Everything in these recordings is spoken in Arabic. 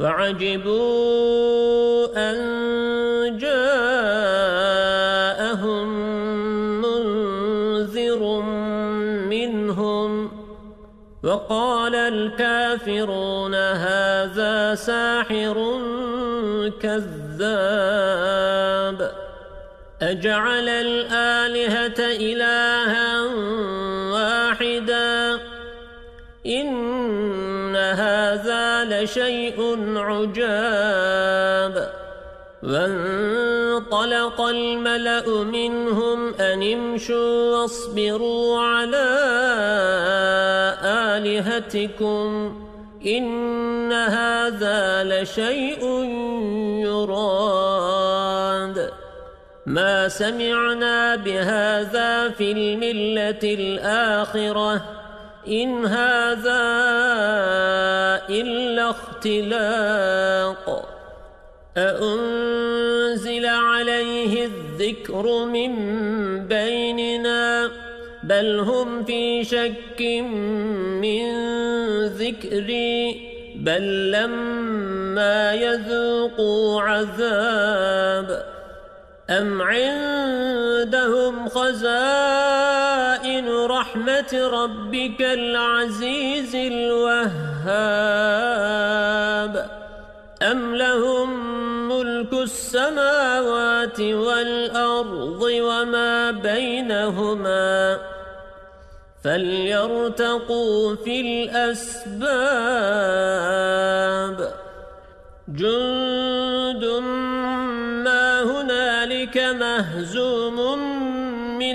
وعجبوا أن جاءهم منذر منهم وقال الكافرون هذا ساحر كذاب أجعل الآلهة إلها لشيء عجاب. وانطلق الملأ منهم أن امشوا واصبروا على آلهتكم. إن هذا لشيء يراد. ما سمعنا بهذا في الملة الآخرة. إن هذا إلا اختلاق. أأنزل عليه الذكر من بيننا؟ بل هم في شك من ذكري. بل لما يذوقوا عذاب أم عندهم خزائن؟ رحمة ربك العزيز الوهاب. أم لهم ملك السماوات والأرض وما بينهما؟ فليرتقوا في الأسباب. جند ما هنالك مهزوم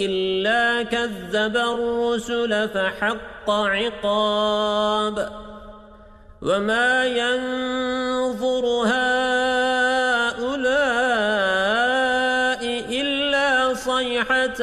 إلا كذب الرسل فحق عقاب وما ينظر هؤلاء إلا صيحة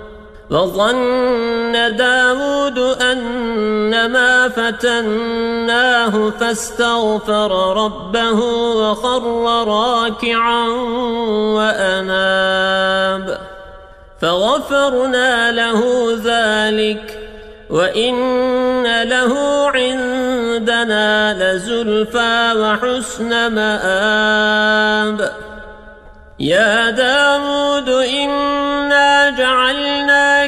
وظن داود أنما فتناه فاستغفر ربه وخر راكعا وأناب. فغفرنا له ذلك وإن له عندنا لزلفى وحسن مآب. يا داود إنا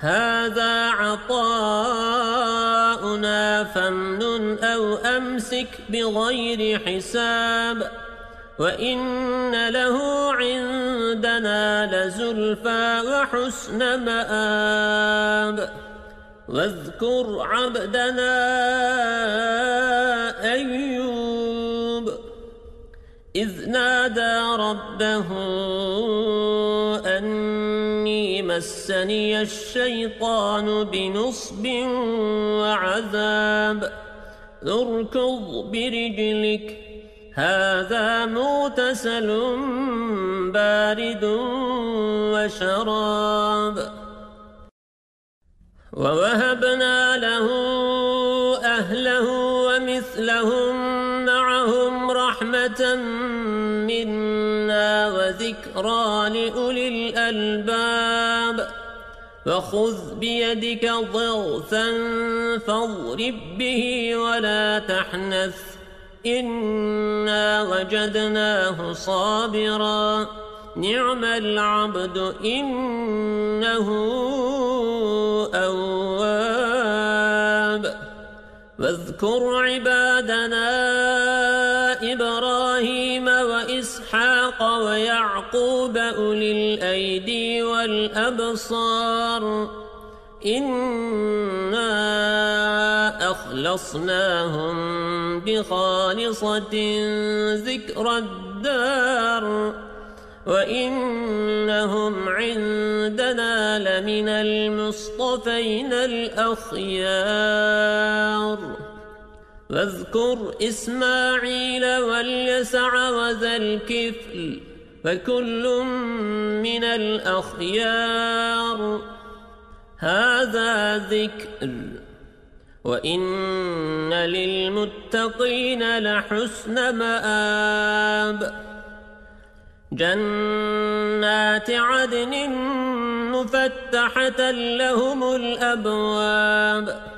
هذا عطاؤنا فامنن أو أمسك بغير حساب وإن له عندنا لزلفى وحسن مآب واذكر عبدنا أيوب إذ نادى ربه مسني الشيطان بنصب وعذاب. اركض برجلك هذا مغتسل بارد وشراب. ووهبنا له أهله ومثلهم معهم رحمة منا وذكرى لأولي الألباب. فخذ بيدك ضغثا فاضرب به ولا تحنث. إنا وجدناه صابرا. نعم العبد إنه أواب. واذكر عبادنا إبراهيم وإسحاق ويعقوب أولي الأيدي والأبصار إنا أخلصناهم بخالصة ذكر الدار وإنهم عندنا لمن المصطفين الأخيار واذكر إسماعيل واليسع وذا الكفل فكل من الأخيار. هذا ذكر. وإن للمتقين لحسن مآب. جنات عدن مفتحة لهم الأبواب.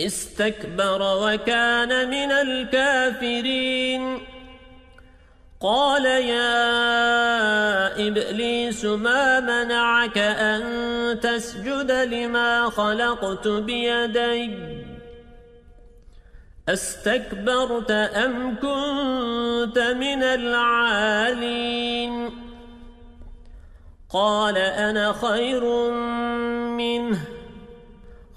استكبر وكان من الكافرين. قال يا إبليس ما منعك أن تسجد لما خلقت بيدي؟ أستكبرت أم كنت من العالين؟ قال أنا خير منه.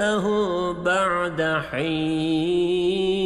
نبأه بعد حين